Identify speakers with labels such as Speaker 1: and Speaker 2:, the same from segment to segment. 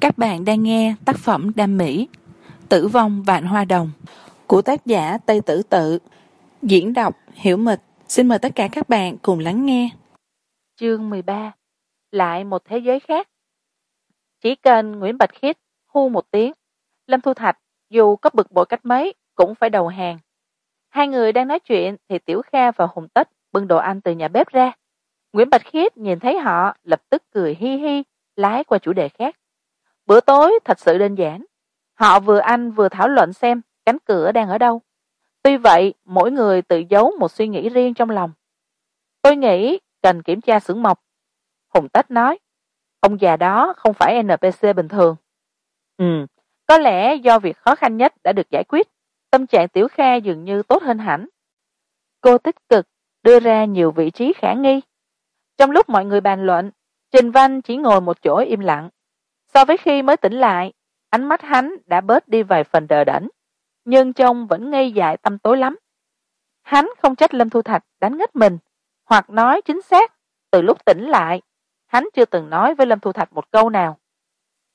Speaker 1: các bạn đang nghe tác phẩm đam mỹ, tử vong vạn hoa đồng, của tác giả tây tử tự. Diễn đọc hiểu mịch. Xin mời tất cả các bạn cùng lắng nghe.
Speaker 2: Chương mười ba, lại một thế giới khác. Chỉ cần nguyễn bạch khiết hu một tiếng, lâm thu thạch dù có bực bội cách mấy cũng phải đầu hàng. Hai người đang nói chuyện thì tiểu kha và hùng tích bưng đồ ăn từ nhà bếp ra. Nguyễn bạch khiết nhìn thấy họ lập tức cười hi hi, lái qua chủ đề khác bữa tối thật sự đơn giản. Họ vừa ăn vừa thảo luận xem cánh cửa đang ở đâu. Tuy vậy, mỗi người tự giấu một suy nghĩ riêng trong lòng. Tôi nghĩ cần kiểm tra xưởng mộc. Hùng tách nói, ông già đó không phải npc bình thường. Ừ có lẽ do việc khó khăn nhất đã được giải quyết, tâm trạng tiểu kha dường như tốt hơn hẳn. Cô tích cực đưa ra nhiều vị trí khả nghi. Trong lúc mọi người bàn luận, trình văn chỉ ngồi một chỗ im lặng so với khi mới tỉnh lại, ánh mắt hắn đã bớt đi vài phần đờ đẫn, nhưng trông vẫn ngây dại tâm tối lắm. Hắn không trách lâm thu thạch đánh ngất mình, hoặc nói chính xác, từ lúc tỉnh lại, hắn chưa từng nói với lâm thu thạch một câu nào.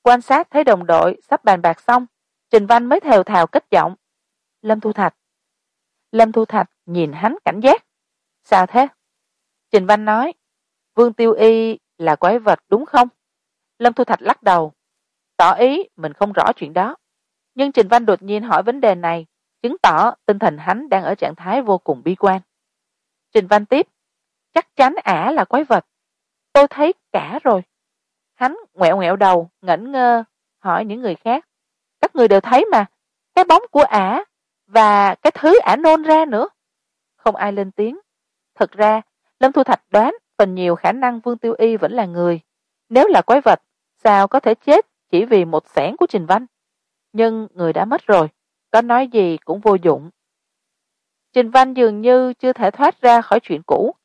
Speaker 2: Quan sát thấy đồng đội sắp bàn bạc xong, trình văn mới thều thào kết giọng, lâm thu thạch, lâm thu thạch nhìn hắn cảnh giác. Sao thế? Trình văn nói, vương tiêu y là quái vật đúng không? Lâm thu thạch lắc đầu tỏ ý, mình không rõ chuyện đó. Nhưng trình văn đột nhiên hỏi vấn đề này, chứng tỏ tinh thần hắn đang ở trạng thái vô cùng bi quan. Trình văn tiếp, chắc chắn ả là quái vật. Tôi thấy cả rồi. Hắn ngoẹo ngoẹo đầu, ngẩn ngơ, hỏi những người khác, các người đều thấy mà, cái bóng của ả và cái thứ ả nôn ra nữa. Không ai lên tiếng. Thật ra, lâm thu thạch đoán phần nhiều khả năng vương tiêu y vẫn là người. Nếu là quái vật, sao có thể chết chỉ vì một xẻng của trình văn. Nhưng người đã mất rồi, có nói gì cũng vô dụng. Trình văn dường như chưa thể thoát ra khỏi chuyện cũ.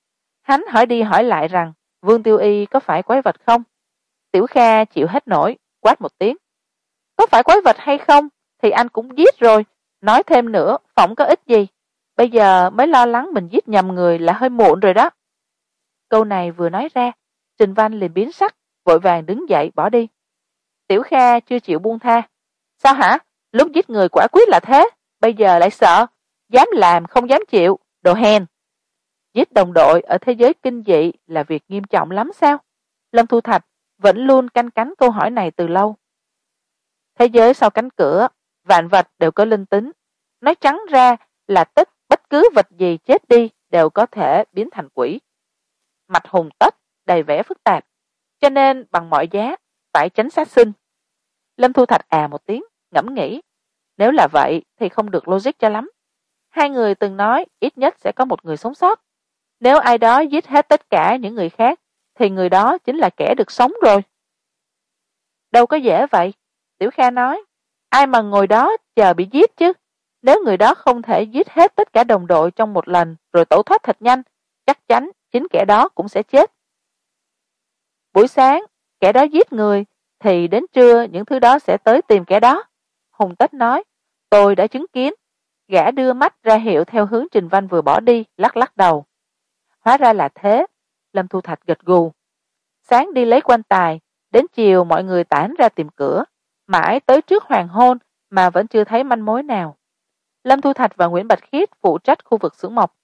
Speaker 2: Hắn hỏi đi hỏi lại rằng, vương tiêu y có phải quái vật không? Tiểu kha chịu hết nổi, quát một tiếng. Có phải quái vật hay không? Thì anh cũng giết rồi. Nói thêm nữa, phỏng có ích gì? Bây giờ mới lo lắng mình giết nhầm người là hơi muộn rồi đó. Câu này vừa nói ra, trình văn liền biến sắc, vội vàng đứng dậy bỏ đi tiểu kha chưa chịu buông tha. Sao hả? Lúc giết người quả quyết là thế, bây giờ lại sợ. Dám làm không dám chịu. Đồ hèn. Giết đồng đội ở thế giới kinh dị là việc nghiêm trọng lắm sao? Lâm thu thạch vẫn luôn canh cánh câu hỏi này từ lâu. Thế giới sau cánh cửa, vạn vật đều có linh tính. Nói trắng ra là tất bất cứ vật gì chết đi đều có thể biến thành quỷ. Mạch hùng tất đầy vẻ phức tạp. Cho nên bằng mọi giá phải tránh sát sinh. Lâm thu thạch à một tiếng, ngẫm nghĩ, nếu là vậy thì không được logic cho lắm. Hai người từng nói ít nhất sẽ có một người sống sót. Nếu ai đó giết hết tất cả những người khác, thì người đó chính là kẻ được sống rồi. Đâu có dễ vậy, tiểu kha nói. Ai mà ngồi đó chờ bị giết chứ? Nếu người đó không thể giết hết tất cả đồng đội trong một lần rồi tẩu thoát thật nhanh, chắc chắn chính kẻ đó cũng sẽ chết. Buổi sáng kẻ đó giết người, thì đến trưa những thứ đó sẽ tới tìm kẻ đó. Hùng Tích nói, tôi đã chứng kiến. Gã đưa mắt ra hiệu theo hướng trình văn vừa bỏ đi, lắc lắc đầu. Hóa ra là thế, lâm thu thạch gật gù. Sáng đi lấy quan tài, đến chiều mọi người tản ra tìm cửa, mãi tới trước hoàng hôn mà vẫn chưa thấy manh mối nào. Lâm thu thạch và nguyễn bạch khiết phụ trách khu vực xưởng mộc.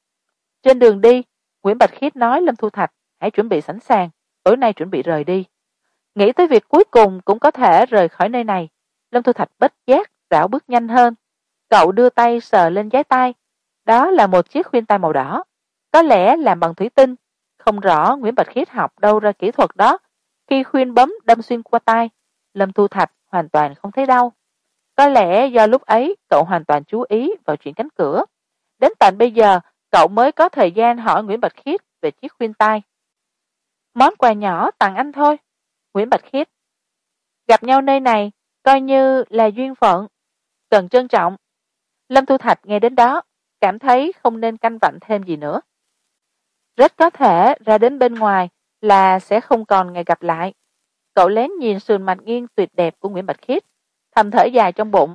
Speaker 2: Trên đường đi, nguyễn bạch khiết nói lâm thu thạch, hãy chuẩn bị sẵn sàng, tối nay chuẩn bị rời đi nghĩ tới việc cuối cùng cũng có thể rời khỏi nơi này. Lâm thu thạch bất giác rảo bước nhanh hơn. Cậu đưa tay sờ lên giái tay đó là một chiếc khuyên tai màu đỏ. Có lẽ làm bằng thủy tinh. Không rõ nguyễn bạch khiết học đâu ra kỹ thuật đó. Khi khuyên bấm đâm xuyên qua tay lâm thu thạch hoàn toàn không thấy đau. Có lẽ do lúc ấy cậu hoàn toàn chú ý vào chuyện cánh cửa. Đến tận bây giờ, cậu mới có thời gian hỏi nguyễn bạch khiết về chiếc khuyên tai. Món quà nhỏ tặng anh thôi nguyễn bạch khiết. Gặp nhau nơi này, coi như là duyên phận, cần trân trọng. Lâm thu thạch nghe đến đó, cảm thấy không nên canh vặn thêm gì nữa. Rất có thể ra đến bên ngoài là sẽ không còn ngày gặp lại. Cậu lén nhìn sườn mặt nghiêng tuyệt đẹp của nguyễn bạch khiết, thầm thở dài trong bụng.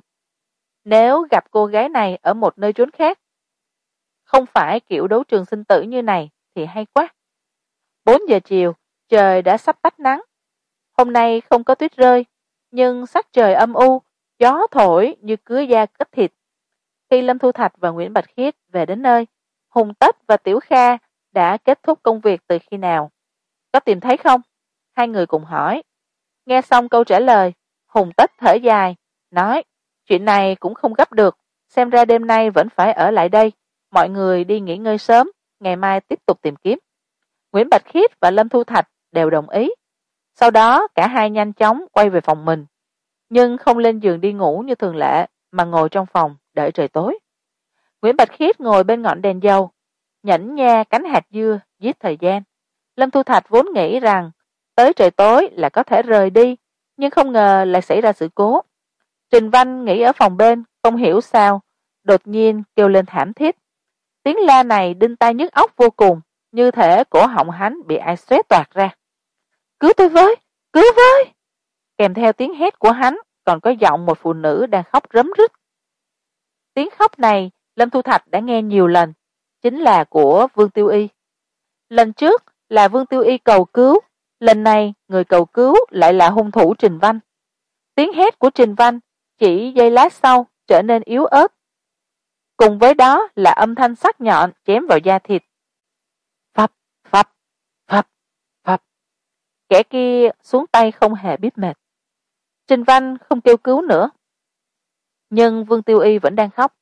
Speaker 2: Nếu gặp cô gái này ở một nơi trốn khác, không phải kiểu đấu trường sinh tử như này thì hay quá. Bốn giờ chiều, trời đã sắp tách nắng hôm nay không có tuyết rơi, nhưng sắc trời âm u, gió thổi như cứa da cất thịt. Khi lâm thu thạch và nguyễn bạch khiết về đến nơi, hùng tất và tiểu kha đã kết thúc công việc từ khi nào? Có tìm thấy không? Hai người cùng hỏi. Nghe xong câu trả lời, hùng tất thở dài, nói, chuyện này cũng không gấp được, xem ra đêm nay vẫn phải ở lại đây. Mọi người đi nghỉ ngơi sớm, ngày mai tiếp tục tìm kiếm. Nguyễn bạch khiết và lâm thu thạch đều đồng ý sau đó, cả hai nhanh chóng quay về phòng mình. Nhưng không lên giường đi ngủ như thường lệ, mà ngồi trong phòng đợi trời tối. Nguyễn bạch khiết ngồi bên ngọn đèn dầu nhẫn nha cánh hạt dưa, giết thời gian. Lâm thu thạch vốn nghĩ rằng, tới trời tối là có thể rời đi, nhưng không ngờ lại xảy ra sự cố. Trình văn nghĩ ở phòng bên, không hiểu sao, đột nhiên kêu lên thảm thiết. Tiếng la này đinh tai nhức óc vô cùng, như thể cổ họng hắn bị ai xé toạc ra cứu tôi với, cứu với. Kèm theo tiếng hét của hắn, còn có giọng một phụ nữ đang khóc rấm rít. Tiếng khóc này, lâm thu thạch đã nghe nhiều lần, chính là của vương tiêu y. Lần trước là vương tiêu y cầu cứu, lần này người cầu cứu lại là hung thủ trình văn. Tiếng hét của trình văn chỉ giây lát sau trở nên yếu ớt. Cùng với đó là âm thanh sắc nhọn chém vào da thịt. Kẻ kia xuống tay không hề biết mệt. Trình văn không kêu cứu nữa. Nhưng vương tiêu y vẫn đang khóc.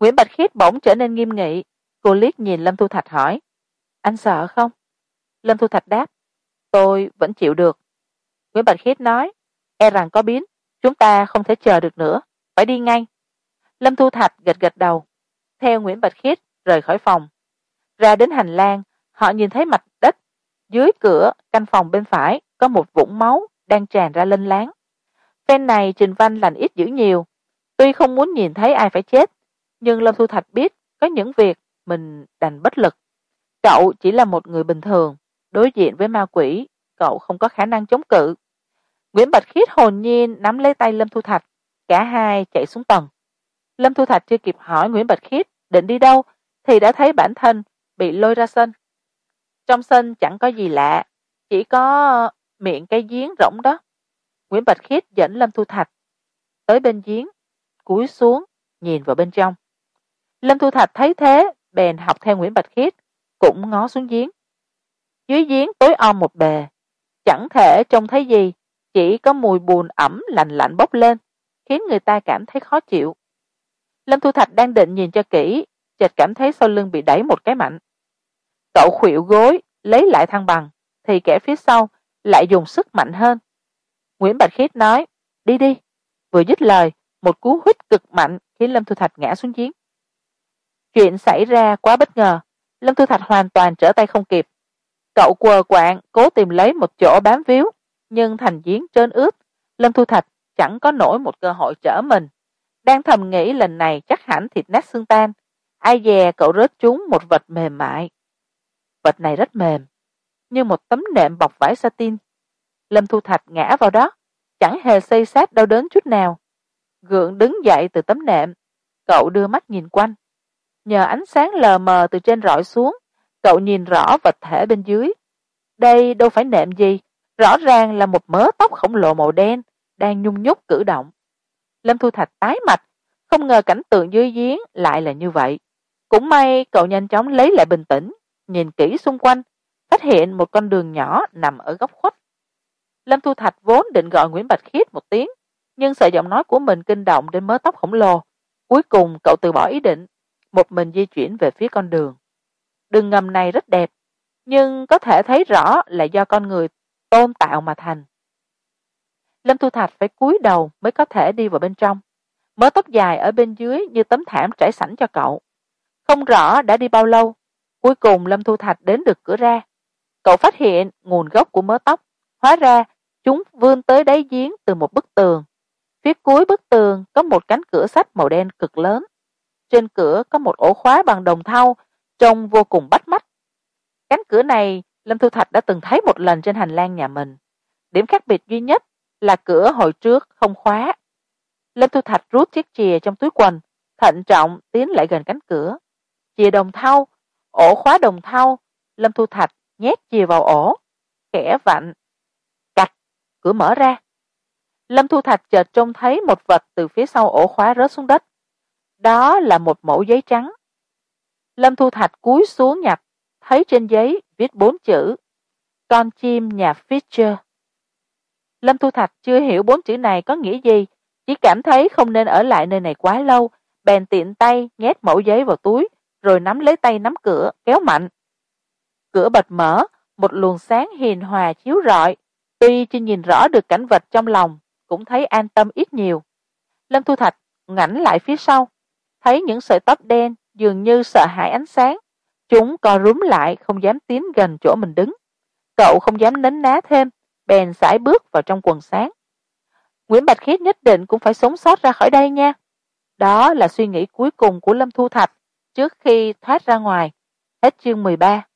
Speaker 2: Nguyễn bạch khiết bỗng trở nên nghiêm nghị. Cô liếc nhìn lâm thu thạch hỏi, anh sợ không? Lâm thu thạch đáp, tôi vẫn chịu được. Nguyễn bạch khiết nói e rằng có biến, chúng ta không thể chờ được nữa. Phải đi ngay. Lâm thu thạch gật gật đầu. Theo nguyễn bạch khiết rời khỏi phòng. Ra đến hành lang, họ nhìn thấy mặt dưới cửa, căn phòng bên phải, có một vũng máu đang tràn ra lênh láng. Phen này trình văn lành ít dữ nhiều. Tuy không muốn nhìn thấy ai phải chết, nhưng lâm thu thạch biết có những việc mình đành bất lực. Cậu chỉ là một người bình thường, đối diện với ma quỷ, cậu không có khả năng chống cự. Nguyễn bạch khiết hồn nhiên nắm lấy tay lâm thu thạch, cả hai chạy xuống tầng. Lâm thu thạch chưa kịp hỏi nguyễn bạch khiết định đi đâu, thì đã thấy bản thân bị lôi ra sân trong sân chẳng có gì lạ, chỉ có ờ, miệng cái giếng rỗng đó. Nguyễn bạch khiết dẫn lâm thu thạch tới bên giếng, cúi xuống nhìn vào bên trong. Lâm thu thạch thấy thế, bèn học theo nguyễn bạch khiết, cũng ngó xuống giếng. Dưới giếng tối om một bề, chẳng thể trông thấy gì, chỉ có mùi bùn ẩm lành lạnh bốc lên, khiến người ta cảm thấy khó chịu. Lâm thu thạch đang định nhìn cho kỹ, chợt cảm thấy sau lưng bị đẩy một cái mạnh cậu khuỵu gối, lấy lại thăng bằng, thì kẻ phía sau lại dùng sức mạnh hơn. Nguyễn bạch khiết nói, đi đi. Vừa dứt lời, một cú huýt cực mạnh khiến lâm thu thạch ngã xuống giếng. Chuyện xảy ra quá bất ngờ, lâm thu thạch hoàn toàn trở tay không kịp. Cậu quờ quạng cố tìm lấy một chỗ bám víu, nhưng thành giếng trơn ướt, lâm thu thạch chẳng có nổi một cơ hội trở mình. Đang thầm nghĩ lần này chắc hẳn thịt nát xương tan, ai dè cậu rớt trúng một vật mềm mại vật này rất mềm, như một tấm nệm bọc vải satin. Lâm thu thạch ngã vào đó, chẳng hề xây sát đau đớn chút nào. Gượng đứng dậy từ tấm nệm, cậu đưa mắt nhìn quanh. Nhờ ánh sáng lờ mờ từ trên rọi xuống, cậu nhìn rõ vật thể bên dưới. Đây đâu phải nệm gì, rõ ràng là một mớ tóc khổng lồ màu đen, đang nhung nhúc cử động. Lâm thu thạch tái mạch không ngờ cảnh tượng dưới giếng lại là như vậy. Cũng may cậu nhanh chóng lấy lại bình tĩnh nhìn kỹ xung quanh, phát hiện một con đường nhỏ nằm ở góc khuất. Lâm thu thạch vốn định gọi nguyễn bạch khiết một tiếng, nhưng sợ giọng nói của mình kinh động đến mớ tóc khổng lồ. Cuối cùng, cậu từ bỏ ý định, một mình di chuyển về phía con đường. Đường ngầm này rất đẹp, nhưng có thể thấy rõ là do con người tôn tạo mà thành. Lâm thu thạch phải cúi đầu mới có thể đi vào bên trong. Mớ tóc dài ở bên dưới như tấm thảm trải sẵn cho cậu. Không rõ đã đi bao lâu cuối cùng lâm thu thạch đến được cửa ra. Cậu phát hiện nguồn gốc của mớ tóc. Hóa ra, chúng vươn tới đáy giếng từ một bức tường. Phía cuối bức tường có một cánh cửa sắt màu đen cực lớn. Trên cửa có một ổ khóa bằng đồng thau, trông vô cùng bắt mắt. Cánh cửa này, lâm thu thạch đã từng thấy một lần trên hành lang nhà mình. Điểm khác biệt duy nhất là cửa hồi trước không khóa. Lâm thu thạch rút chiếc chìa trong túi quần, thận trọng tiến lại gần cánh cửa. Chìa đồng thau ổ khóa đồng thau, lâm thu thạch nhét chìa vào ổ khẽ vặn, cạch, cửa mở ra. Lâm thu thạch chợt trông thấy một vật từ phía sau ổ khóa rớt xuống đất. Đó là một mẫu giấy trắng. Lâm thu thạch cúi xuống nhặt, thấy trên giấy viết bốn chữ, con chim nhà Fisher. lâm thu thạch chưa hiểu bốn chữ này có nghĩa gì, chỉ cảm thấy không nên ở lại nơi này quá lâu, bèn tiện tay nhét mẫu giấy vào túi rồi nắm lấy tay nắm cửa, kéo mạnh. Cửa bật mở, một luồng sáng hiền hòa chiếu rọi. Tuy chưa nhìn rõ được cảnh vật trong lòng, cũng thấy an tâm ít nhiều. Lâm thu thạch ngảnh lại phía sau, thấy những sợi tóc đen dường như sợ hãi ánh sáng. Chúng co rúm lại, không dám tiến gần chỗ mình đứng. Cậu không dám nấn ná thêm, bèn sải bước vào trong quần sáng. Nguyễn bạch khiết nhất định cũng phải sống sót ra khỏi đây nha. Đó là suy nghĩ cuối cùng của lâm thu thạch trước khi thoát ra ngoài. Hết chương mười ba.